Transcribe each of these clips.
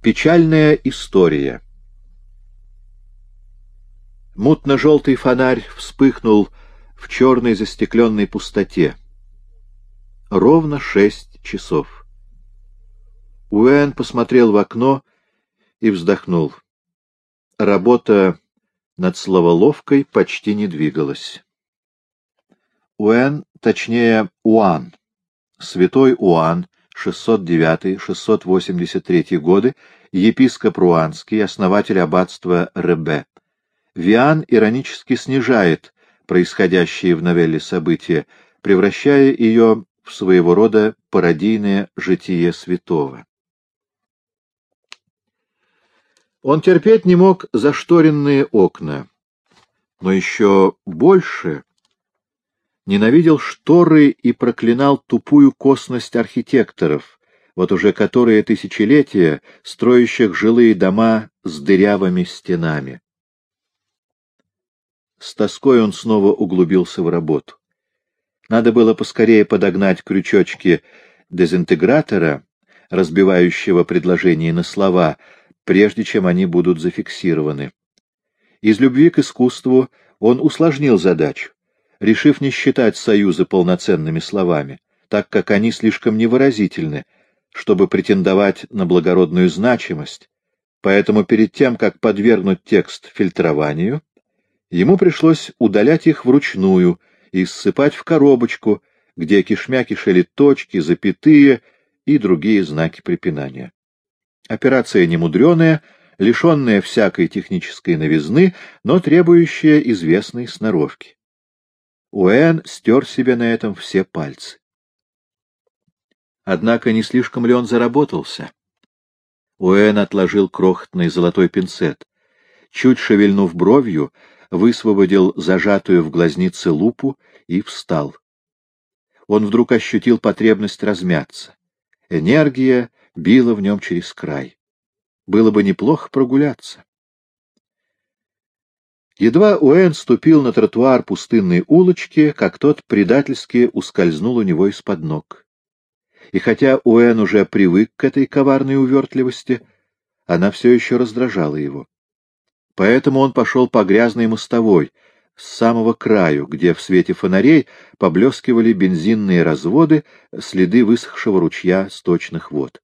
Печальная история. Мутно-желтый фонарь вспыхнул в черной застекленной пустоте. Ровно шесть часов. Уэн посмотрел в окно и вздохнул. Работа над словоловкой почти не двигалась. Уэн, точнее, Уан. Святой Уан, 609-683 годы, епископ Руанский, основатель аббатства Ребе. Виан иронически снижает происходящие в новелле события, превращая ее в своего рода пародийное житие святого. Он терпеть не мог зашторенные окна, но еще больше ненавидел шторы и проклинал тупую косность архитекторов, вот уже которые тысячелетия строящих жилые дома с дырявыми стенами. С тоской он снова углубился в работу. Надо было поскорее подогнать крючочки дезинтегратора, разбивающего предложения на слова, прежде чем они будут зафиксированы. Из любви к искусству он усложнил задачу, решив не считать союзы полноценными словами, так как они слишком невыразительны, чтобы претендовать на благородную значимость, поэтому перед тем, как подвергнуть текст фильтрованию, ему пришлось удалять их вручную и ссыпать в коробочку, где кишмя кишели точки, запятые и другие знаки препинания. Операция немудреная, лишенная всякой технической новизны, но требующая известной сноровки. Уэн стер себе на этом все пальцы. Однако не слишком ли он заработался? Уэн отложил крохотный золотой пинцет. Чуть шевельнув бровью, высвободил зажатую в глазнице лупу и встал. Он вдруг ощутил потребность размяться. Энергия била в нем через край. Было бы неплохо прогуляться. Едва Уэн ступил на тротуар пустынной улочки, как тот предательски ускользнул у него из-под ног. И хотя Уэн уже привык к этой коварной увертливости, она все еще раздражала его. Поэтому он пошел по грязной мостовой, с самого краю, где в свете фонарей поблескивали бензинные разводы, следы высохшего ручья сточных вод.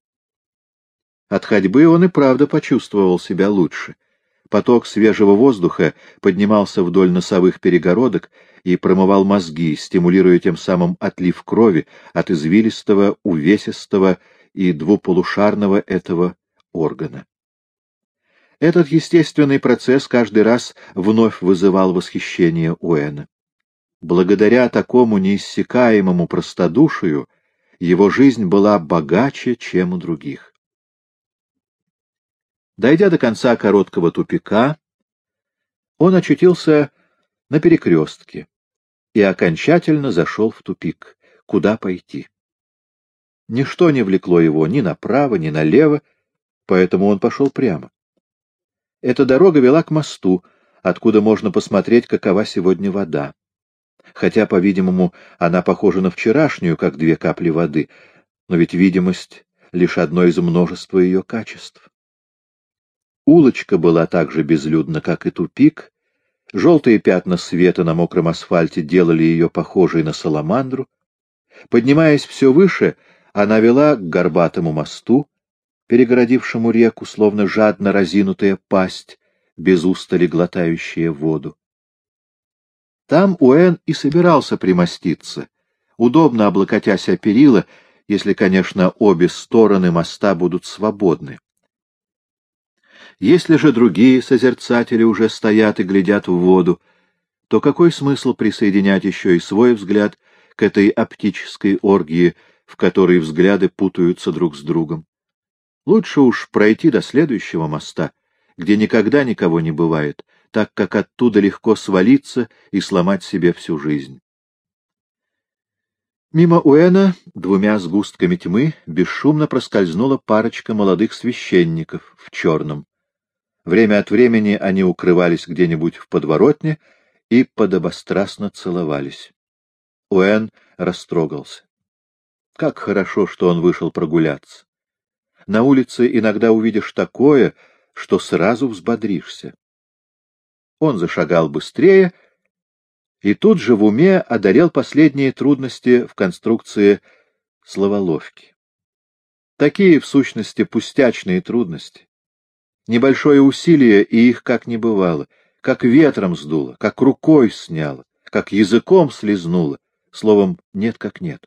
От ходьбы он и правда почувствовал себя лучше. Поток свежего воздуха поднимался вдоль носовых перегородок и промывал мозги, стимулируя тем самым отлив крови от извилистого, увесистого и двуполушарного этого органа. Этот естественный процесс каждый раз вновь вызывал восхищение Уэна. Благодаря такому неиссякаемому простодушию его жизнь была богаче, чем у других. Дойдя до конца короткого тупика, он очутился на перекрестке и окончательно зашел в тупик. Куда пойти? Ничто не влекло его ни направо, ни налево, поэтому он пошел прямо. Эта дорога вела к мосту, откуда можно посмотреть, какова сегодня вода. Хотя, по-видимому, она похожа на вчерашнюю, как две капли воды, но ведь видимость — лишь одно из множества ее качеств. Улочка была так же безлюдна, как и тупик. Желтые пятна света на мокром асфальте делали ее похожей на саламандру. Поднимаясь все выше, она вела к горбатому мосту, перегородившему реку, словно жадно разинутая пасть, без устали глотающая воду. Там Уэн и собирался примоститься, удобно облокотясь о перила, если, конечно, обе стороны моста будут свободны. Если же другие созерцатели уже стоят и глядят в воду, то какой смысл присоединять еще и свой взгляд к этой оптической оргии, в которой взгляды путаются друг с другом? Лучше уж пройти до следующего моста, где никогда никого не бывает, так как оттуда легко свалиться и сломать себе всю жизнь. Мимо Уэна двумя сгустками тьмы бесшумно проскользнула парочка молодых священников в черном. Время от времени они укрывались где-нибудь в подворотне и подобострастно целовались. Уэн растрогался. Как хорошо, что он вышел прогуляться. На улице иногда увидишь такое, что сразу взбодришься. Он зашагал быстрее и тут же в уме одолел последние трудности в конструкции словоловки. Такие, в сущности, пустячные трудности. Небольшое усилие, и их как не бывало, как ветром сдуло, как рукой сняло, как языком слезнуло, словом, нет как нет.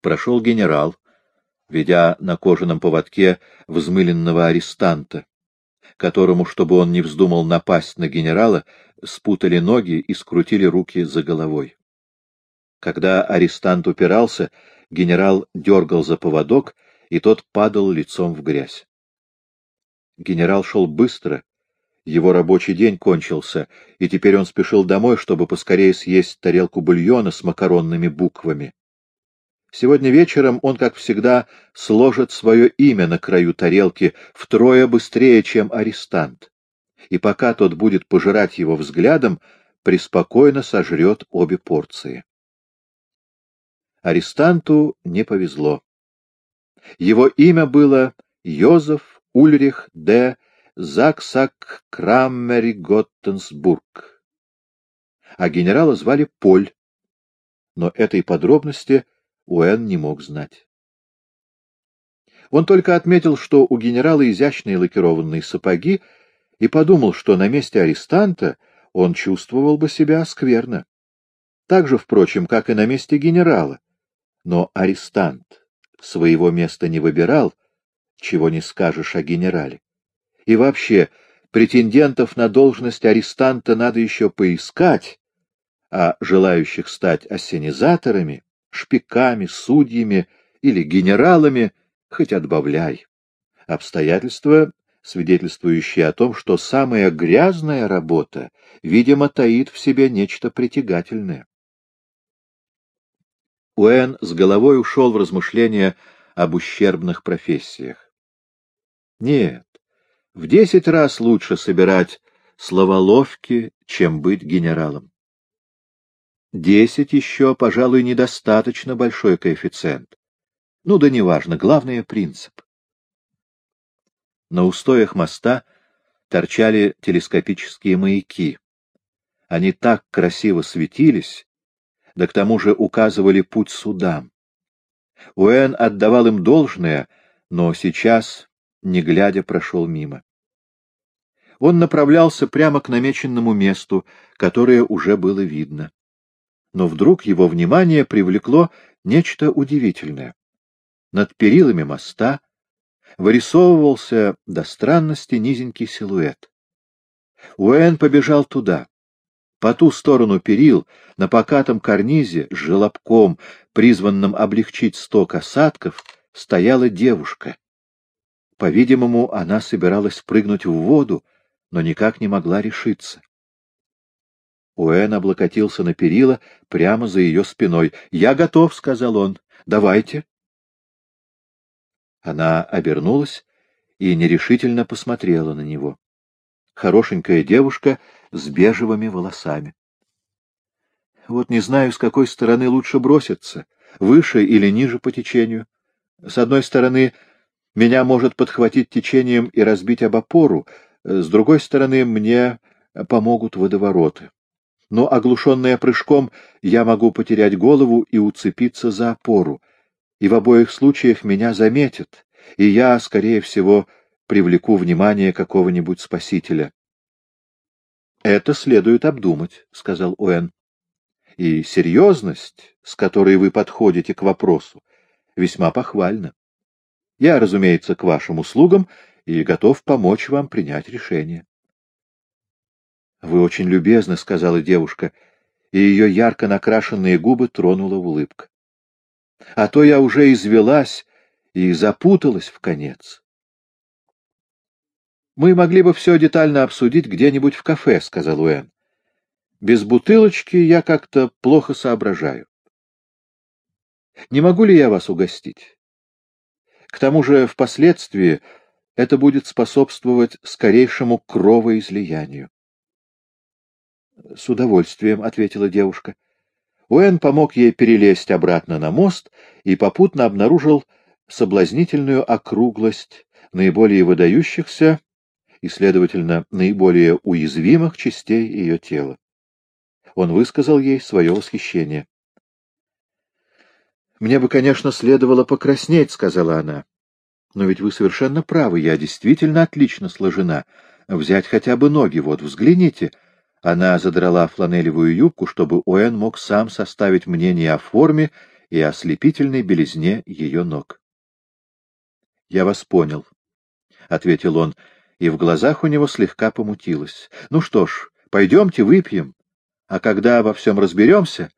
Прошел генерал, ведя на кожаном поводке взмыленного арестанта, которому, чтобы он не вздумал напасть на генерала, спутали ноги и скрутили руки за головой. Когда арестант упирался, генерал дергал за поводок, и тот падал лицом в грязь. Генерал шел быстро, его рабочий день кончился, и теперь он спешил домой, чтобы поскорее съесть тарелку бульона с макаронными буквами. Сегодня вечером он, как всегда, сложит свое имя на краю тарелки втрое быстрее, чем арестант. И пока тот будет пожирать его взглядом, преспокойно сожрет обе порции. Арестанту не повезло. Его имя было Йозеф Ульрих де Заксак Краммери Готтенсбург, а генерала звали Поль, но этой подробности Уэн не мог знать. Он только отметил, что у генерала изящные лакированные сапоги, и подумал, что на месте арестанта он чувствовал бы себя скверно. Так же, впрочем, как и на месте генерала. Но арестант своего места не выбирал, чего не скажешь о генерале. И вообще, претендентов на должность арестанта надо еще поискать, а желающих стать ассенизаторами шпиками, судьями или генералами, хоть отбавляй. Обстоятельства, свидетельствующие о том, что самая грязная работа, видимо, таит в себе нечто притягательное. Уэн с головой ушел в размышления об ущербных профессиях. Нет, в десять раз лучше собирать словоловки, чем быть генералом. Десять еще, пожалуй, недостаточно большой коэффициент. Ну да неважно, главное — принцип. На устоях моста торчали телескопические маяки. Они так красиво светились, да к тому же указывали путь судам. Уэн отдавал им должное, но сейчас, не глядя, прошел мимо. Он направлялся прямо к намеченному месту, которое уже было видно но вдруг его внимание привлекло нечто удивительное. Над перилами моста вырисовывался до странности низенький силуэт. Уэн побежал туда. По ту сторону перил, на покатом карнизе, с желобком, призванным облегчить сток осадков, стояла девушка. По-видимому, она собиралась прыгнуть в воду, но никак не могла решиться. Уэн облокотился на перила прямо за ее спиной. «Я готов», — сказал он. «Давайте». Она обернулась и нерешительно посмотрела на него. Хорошенькая девушка с бежевыми волосами. Вот не знаю, с какой стороны лучше броситься, выше или ниже по течению. С одной стороны, меня может подхватить течением и разбить об опору, с другой стороны, мне помогут водовороты но, оглушенная прыжком, я могу потерять голову и уцепиться за опору, и в обоих случаях меня заметят, и я, скорее всего, привлеку внимание какого-нибудь спасителя. — Это следует обдумать, — сказал Уэн. — И серьезность, с которой вы подходите к вопросу, весьма похвальна. Я, разумеется, к вашим услугам и готов помочь вам принять решение. — Вы очень любезны, — сказала девушка, и ее ярко накрашенные губы тронула улыбка. — А то я уже извелась и запуталась в конец. — Мы могли бы все детально обсудить где-нибудь в кафе, — сказал Уэн. — Без бутылочки я как-то плохо соображаю. Не могу ли я вас угостить? К тому же впоследствии это будет способствовать скорейшему кровоизлиянию. — С удовольствием, — ответила девушка. Уэн помог ей перелезть обратно на мост и попутно обнаружил соблазнительную округлость наиболее выдающихся и, следовательно, наиболее уязвимых частей ее тела. Он высказал ей свое восхищение. «Мне бы, конечно, следовало покраснеть», — сказала она. «Но ведь вы совершенно правы, я действительно отлично сложена. Взять хотя бы ноги, вот, взгляните». Она задрала фланелевую юбку, чтобы Уэн мог сам составить мнение о форме и ослепительной белизне ее ног. — Я вас понял, — ответил он, и в глазах у него слегка помутилось. — Ну что ж, пойдемте выпьем, а когда во всем разберемся,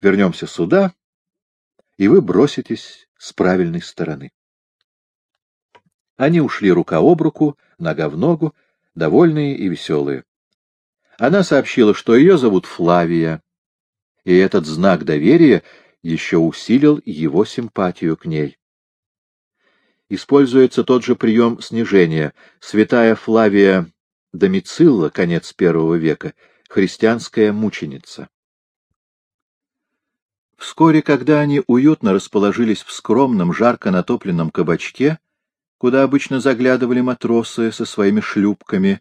вернемся сюда, и вы броситесь с правильной стороны. Они ушли рука об руку, нога в ногу, довольные и веселые. Она сообщила, что ее зовут Флавия, и этот знак доверия еще усилил его симпатию к ней. Используется тот же прием снижения. Святая Флавия Домицилла, конец первого века, христианская мученица. Вскоре, когда они уютно расположились в скромном, жарко натопленном кабачке, куда обычно заглядывали матросы со своими шлюпками,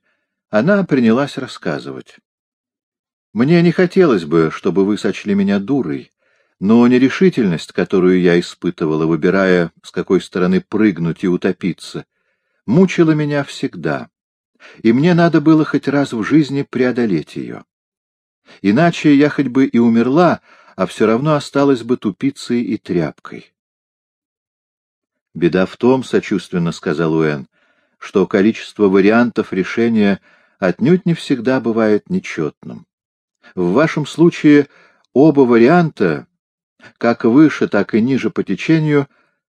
она принялась рассказывать. «Мне не хотелось бы, чтобы вы сочли меня дурой, но нерешительность, которую я испытывала, выбирая, с какой стороны прыгнуть и утопиться, мучила меня всегда, и мне надо было хоть раз в жизни преодолеть ее. Иначе я хоть бы и умерла, а все равно осталась бы тупицей и тряпкой. «Беда в том, — сочувственно сказал Уэн, — что количество вариантов решения отнюдь не всегда бывает нечетным. В вашем случае оба варианта, как выше, так и ниже по течению,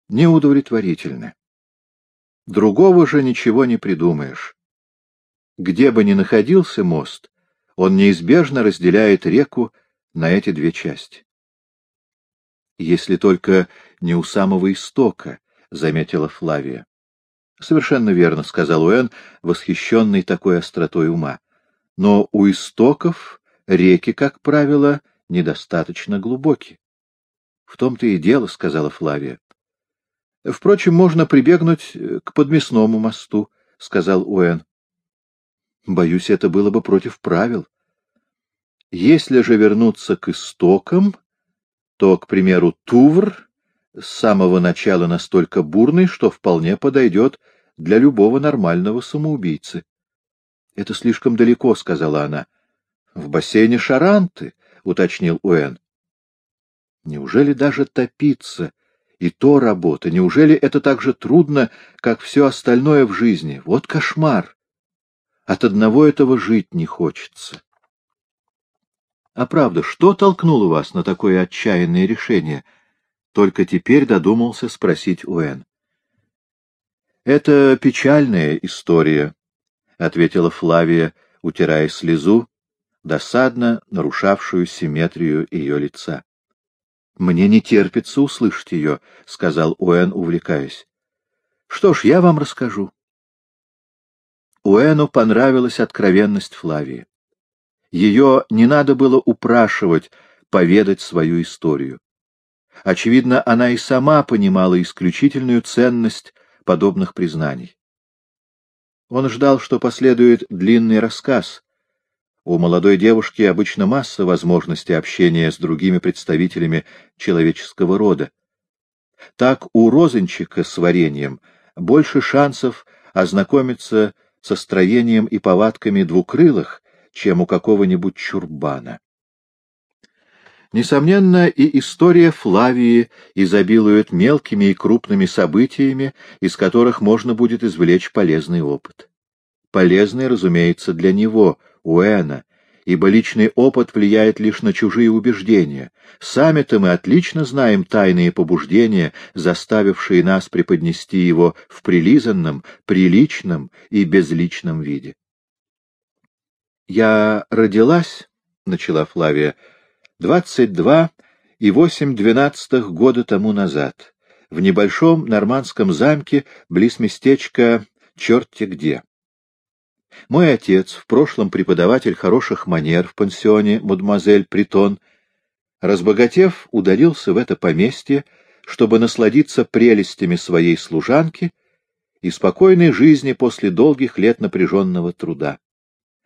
неудовлетворительны. Другого же ничего не придумаешь. Где бы ни находился мост, он неизбежно разделяет реку на эти две части. Если только не у самого истока, — заметила Флавия. — Совершенно верно, — сказал Уэн, восхищенный такой остротой ума. — Но у истоков реки, как правило, недостаточно глубоки. — В том-то и дело, — сказала Флавия. — Впрочем, можно прибегнуть к подмесному мосту, — сказал Уэн. — Боюсь, это было бы против правил. Если же вернуться к истокам, то, к примеру, Тувр с самого начала настолько бурный, что вполне подойдет для любого нормального самоубийцы. — Это слишком далеко, — сказала она. — В бассейне Шаранты, — уточнил Уэн. — Неужели даже топиться и то работа? Неужели это так же трудно, как все остальное в жизни? Вот кошмар! От одного этого жить не хочется. А правда, что толкнуло вас на такое отчаянное решение? Только теперь додумался спросить Уэн. Это печальная история, — ответила Флавия, утирая слезу, досадно нарушавшую симметрию ее лица. — Мне не терпится услышать ее, — сказал Уэн, увлекаясь. — Что ж, я вам расскажу. Уэну понравилась откровенность Флавии. Ее не надо было упрашивать поведать свою историю. Очевидно, она и сама понимала исключительную ценность подобных признаний. Он ждал, что последует длинный рассказ. У молодой девушки обычно масса возможностей общения с другими представителями человеческого рода. Так у розенчика с вареньем больше шансов ознакомиться со строением и повадками двукрылых, чем у какого-нибудь чурбана. Несомненно, и история Флавии изобилует мелкими и крупными событиями, из которых можно будет извлечь полезный опыт. Полезный, разумеется, для него, Уэна, ибо личный опыт влияет лишь на чужие убеждения. Сами-то мы отлично знаем тайные побуждения, заставившие нас преподнести его в прилизанном, приличном и безличном виде. «Я родилась, — начала Флавия, — двадцать два и восемь двенадцатых года тому назад, в небольшом нормандском замке близ местечка черти где. Мой отец, в прошлом преподаватель хороших манер в пансионе мадемуазель Притон, разбогатев, удалился в это поместье, чтобы насладиться прелестями своей служанки и спокойной жизни после долгих лет напряженного труда.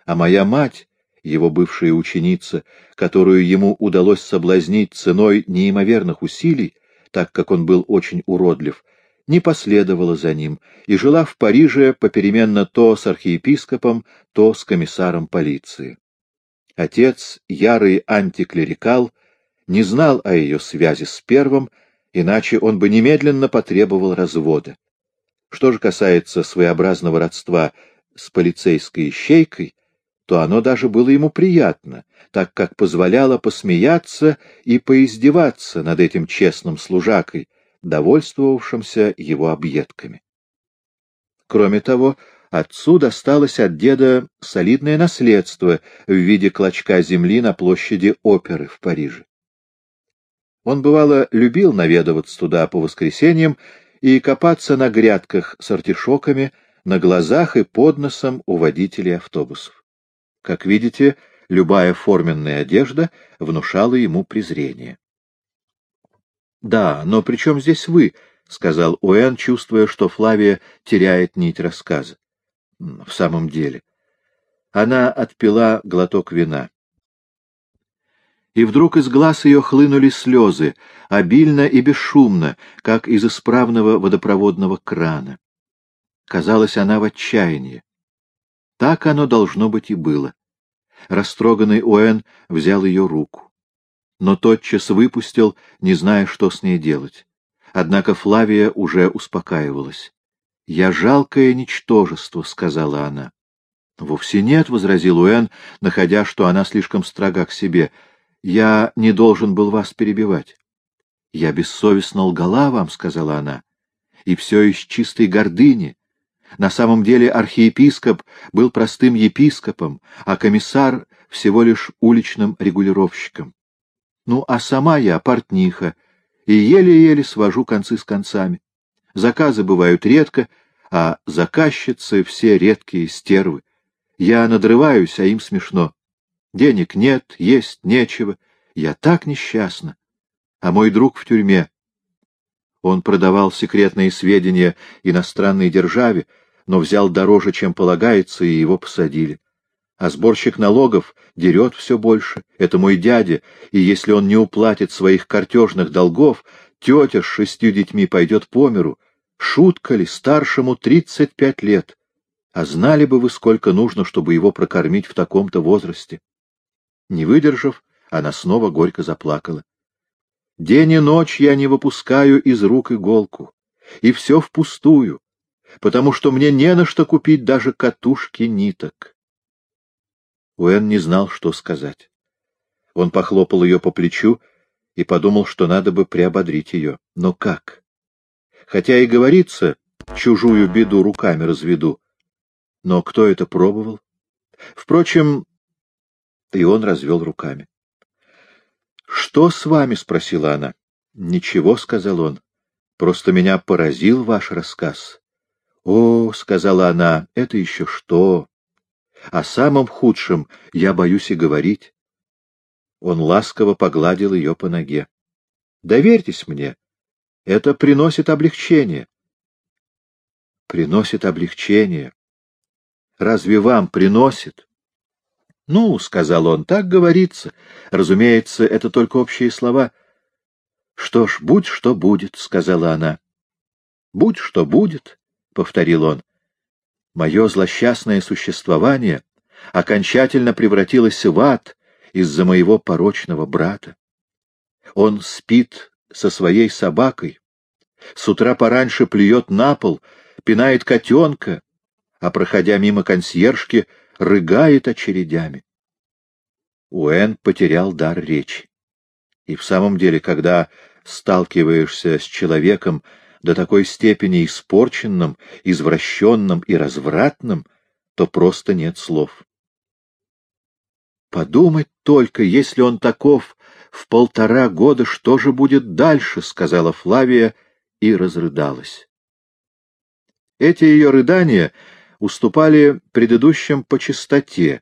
А моя мать, его бывшая ученица, которую ему удалось соблазнить ценой неимоверных усилий, так как он был очень уродлив, не последовала за ним и жила в Париже попеременно то с архиепископом, то с комиссаром полиции. Отец, ярый антиклерикал, не знал о ее связи с первым, иначе он бы немедленно потребовал развода. Что же касается своеобразного родства с полицейской ищейкой, то оно даже было ему приятно, так как позволяло посмеяться и поиздеваться над этим честным служакой, довольствовавшимся его объедками. Кроме того, отцу досталось от деда солидное наследство в виде клочка земли на площади оперы в Париже. Он, бывало, любил наведываться туда по воскресеньям и копаться на грядках с артишоками на глазах и под носом у водителей автобусов. Как видите, любая форменная одежда внушала ему презрение. — Да, но при чем здесь вы? — сказал Уэн, чувствуя, что Флавия теряет нить рассказа. — В самом деле. Она отпила глоток вина. И вдруг из глаз ее хлынули слезы, обильно и бесшумно, как из исправного водопроводного крана. Казалось, она в отчаянии. Так оно должно быть и было. Растроганный Уэн взял ее руку. Но тотчас выпустил, не зная, что с ней делать. Однако Флавия уже успокаивалась. «Я жалкое ничтожество», — сказала она. «Вовсе нет», — возразил Уэн, находя, что она слишком строга к себе. «Я не должен был вас перебивать». «Я бессовестно лгала вам», — сказала она, — «и все из чистой гордыни. На самом деле архиепископ был простым епископом, а комиссар — всего лишь уличным регулировщиком. Ну, а сама я портниха, и еле-еле свожу концы с концами. Заказы бывают редко, а заказчицы все редкие стервы. Я надрываюсь, а им смешно. Денег нет, есть нечего. Я так несчастна. А мой друг в тюрьме. Он продавал секретные сведения иностранной державе, но взял дороже, чем полагается, и его посадили. А сборщик налогов дерет все больше. Это мой дядя, и если он не уплатит своих картежных долгов, тетя с шестью детьми пойдет по миру. Шутка ли, старшему тридцать пять лет. А знали бы вы, сколько нужно, чтобы его прокормить в таком-то возрасте? Не выдержав, она снова горько заплакала. День и ночь я не выпускаю из рук иголку, и все впустую, потому что мне не на что купить даже катушки ниток. Уэн не знал, что сказать. Он похлопал ее по плечу и подумал, что надо бы приободрить ее. Но как? Хотя и говорится, чужую беду руками разведу. Но кто это пробовал? Впрочем, и он развел руками. «Что с вами?» — спросила она. «Ничего», — сказал он. «Просто меня поразил ваш рассказ». «О», — сказала она, — «это еще что? О самом худшем я боюсь и говорить». Он ласково погладил ее по ноге. «Доверьтесь мне. Это приносит облегчение». «Приносит облегчение. Разве вам приносит?» «Ну, — сказал он, — так говорится. Разумеется, это только общие слова». «Что ж, будь что будет», — сказала она. «Будь что будет», — повторил он. «Мое злосчастное существование окончательно превратилось в ад из-за моего порочного брата. Он спит со своей собакой, с утра пораньше плюет на пол, пинает котенка, а, проходя мимо консьержки, рыгает очередями. Уэн потерял дар речи. И в самом деле, когда сталкиваешься с человеком до такой степени испорченным, извращенным и развратным, то просто нет слов. Подумать только, если он таков в полтора года, что же будет дальше, — сказала Флавия и разрыдалась. Эти ее рыдания уступали предыдущим по частоте,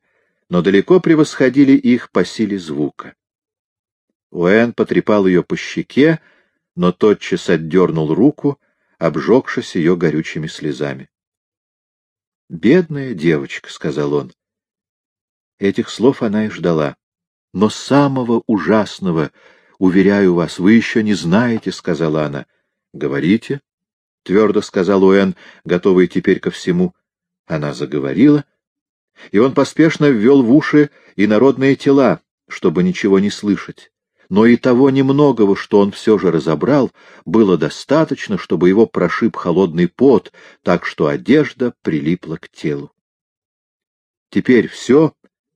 но далеко превосходили их по силе звука. Уэн потрепал ее по щеке, но тотчас отдернул руку, обжегшись ее горючими слезами. — Бедная девочка, — сказал он. Этих слов она и ждала. Но самого ужасного, уверяю вас, вы еще не знаете, — сказала она. — Говорите, — твердо сказал Уэн, готовый теперь ко всему. Она заговорила, и он поспешно ввел в уши инородные тела, чтобы ничего не слышать но и того немногого, что он все же разобрал, было достаточно, чтобы его прошиб холодный пот, так что одежда прилипла к телу. — Теперь все?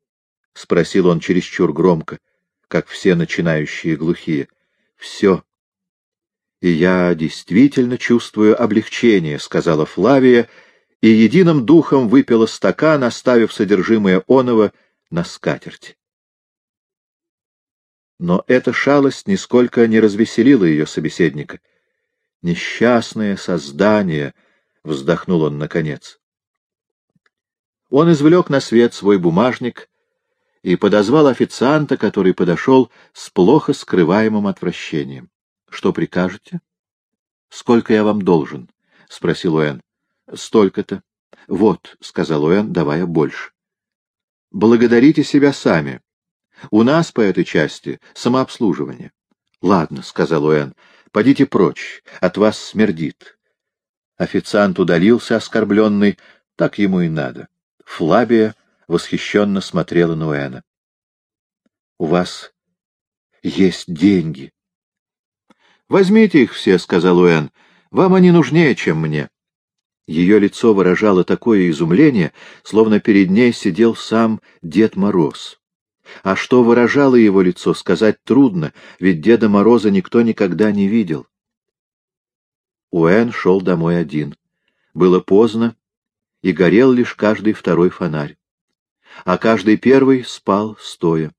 — спросил он чересчур громко, как все начинающие глухие. — Все. — И я действительно чувствую облегчение, — сказала Флавия, и единым духом выпила стакан, оставив содержимое оного на скатерть. Но эта шалость нисколько не развеселила ее собеседника. «Несчастное создание!» — вздохнул он наконец. Он извлек на свет свой бумажник и подозвал официанта, который подошел с плохо скрываемым отвращением. — Что прикажете? — Сколько я вам должен? — спросил Уэн. — Столько-то. — Вот, — сказал Уэн, давая больше. — Благодарите себя сами. У нас по этой части самообслуживание. — Ладно, — сказал Уэн, — подите прочь, от вас смердит. Официант удалился, оскорбленный, так ему и надо. Флабия восхищенно смотрела на Уэна. — У вас есть деньги. — Возьмите их все, — сказал Уэн, — вам они нужнее, чем мне. Ее лицо выражало такое изумление, словно перед ней сидел сам Дед Мороз. А что выражало его лицо, сказать трудно, ведь Деда Мороза никто никогда не видел. Уэн шел домой один. Было поздно, и горел лишь каждый второй фонарь. А каждый первый спал стоя.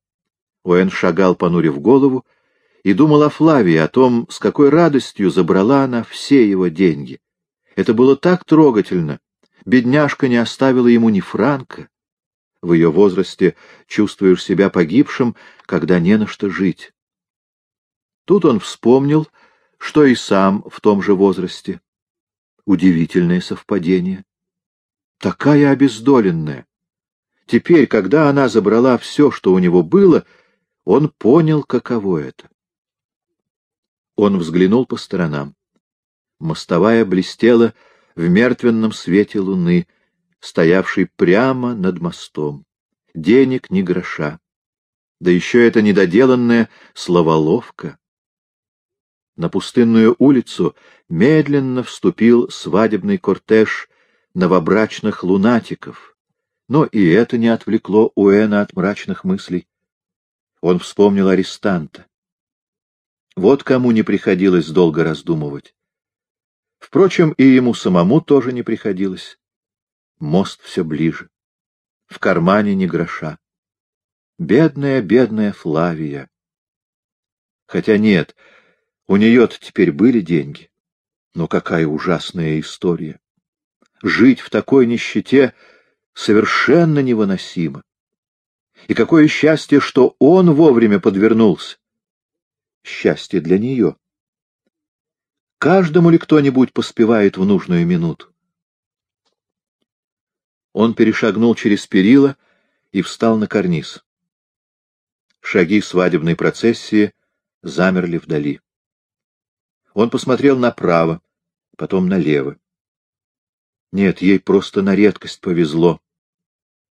Уэн шагал, понурив голову, и думал о Флавии, о том, с какой радостью забрала она все его деньги. Это было так трогательно. Бедняжка не оставила ему ни франка в ее возрасте чувствуешь себя погибшим, когда не на что жить. Тут он вспомнил, что и сам в том же возрасте. Удивительное совпадение. Такая обездоленная. Теперь, когда она забрала все, что у него было, он понял, каково это. Он взглянул по сторонам. Мостовая блестела в мертвенном свете луны — стоявший прямо над мостом. Денег ни гроша. Да еще это недоделанная словоловка. На пустынную улицу медленно вступил свадебный кортеж новобрачных лунатиков. Но и это не отвлекло Уэна от мрачных мыслей. Он вспомнил арестанта. Вот кому не приходилось долго раздумывать. Впрочем, и ему самому тоже не приходилось. Мост все ближе. В кармане ни гроша. Бедная, бедная Флавия. Хотя нет, у нее-то теперь были деньги. Но какая ужасная история. Жить в такой нищете совершенно невыносимо. И какое счастье, что он вовремя подвернулся. Счастье для нее. Каждому ли кто-нибудь поспевает в нужную минуту? Он перешагнул через перила и встал на карниз. Шаги свадебной процессии замерли вдали. Он посмотрел направо, потом налево. Нет, ей просто на редкость повезло,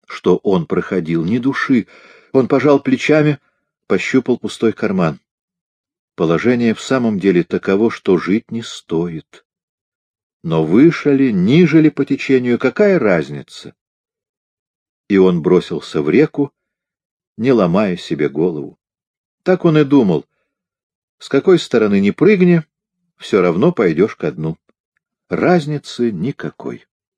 что он проходил, ни души. Он пожал плечами, пощупал пустой карман. Положение в самом деле таково, что жить не стоит. Но выше ли, ниже ли по течению, какая разница? И он бросился в реку, не ломая себе голову. Так он и думал. С какой стороны не прыгни, все равно пойдешь ко дну. Разницы никакой.